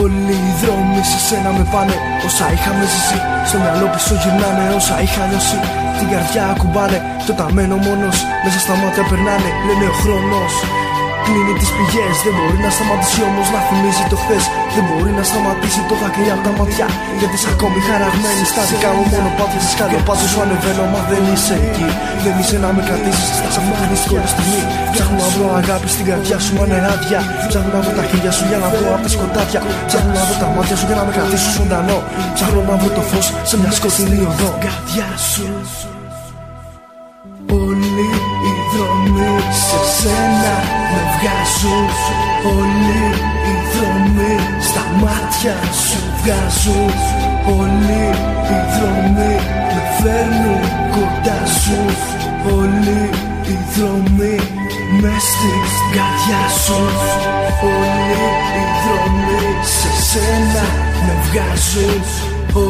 Όλοι οι δρόμοι σε σένα με πάνε. Όσα είχαμε ζήσει Στο μυαλό πίσω γυρνάνε. Όσα είχα νιώσει Την καρδιά ακουμπάνε Το ταμένο μόνος Μέσα στα μάτια περνάνε. Λένε ο χρόνος. Κλείνει τις πηγές. Δεν μπορεί να σταματήσει όμως να θυμίζει το χθες. Δεν μπορεί να σταματήσει το δάκρυ από τα ματιά. Γιατί είσαι ακόμη χαραγμένη στα δικά μου μόνο πάθια. Στι πάντω σου ανεβαίνω, μα δεν είσαι εκεί. Δεν είσαι να με κρατήσεις σε αυτή τη δύσκολη στιγμή. Ψάχνω να βρω αγάπη στην καρδιά σου ανεράδια. Ψάχνω να βρω τα χέρια σου για να βρω από τα σκοτάδια. Ψάχνω να βρω τα μάτια σου για να με κρατήσεις ζωντανό. Ψάχνω να βρω το φως σε μια σκοτεινή οδό. Καρδιά σου. Όλοι οι δρόμοι σε σένα με βγάζουν Όλοι οι δρόμοι στα μάτια σου. Βγάζουν Όλοι οι δρόμοι με φέρνουν κοντά σου. Όλοι οι δρόμοι μες στην καρδιά σου. Όλοι οι δρόμοι σε σένα με βγάζουν.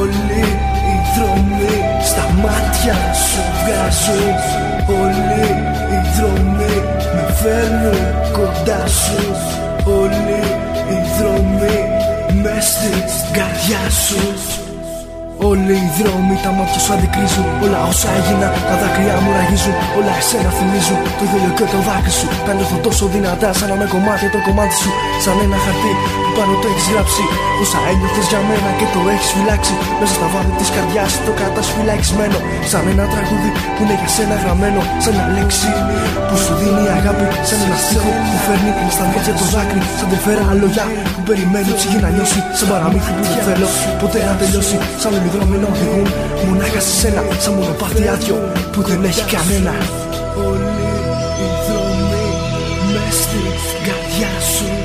Όλοι οι δρόμοι στα μάτια σου. Βγάζουν Όλοι οι δρόμοι με φέρνουν κοντά σου Όλοι οι δρόμοι μες στην καρδιά σου Όλοι οι δρόμοι τα μάτια σου αντικρίζουν. Όλα όσα έγιναν τα δάκρυά μου ραγίζουν. Όλα εσένα θυμίζουν. Το δόλιο και το δάκρυ σου Τα νιώθω τόσο δυνατά σαν να με κομμάτι το κομμάτι σου. Σαν ένα χαρτί που πάνω το έχεις γράψει. Όσα ένιωθες για μένα και το έχεις φυλάξει. Μέσα στα βάθη της καρδιάς το κρατάς φυλακισμένο. Σαν ένα τραγούδι που είναι για σένα γραμμένο. Σαν μια λέξη που σου δίνει αγάπη. Σαν ένα στίχο που φέρνει στα μάτια το δάκρυ Σαν τεφέρα λόγια που περιμένει ψυχή να νιώσει. Σαν παραμύθι που δεν θέλω ποτέ να τελειώσει. Σαν δρόμοι να οδηγούν μονάχα σε σένα σαν μονοπάτι άδειο που δεν έχει κανένα. Όλοι οι δρόμοι μες στην καρδιά σου.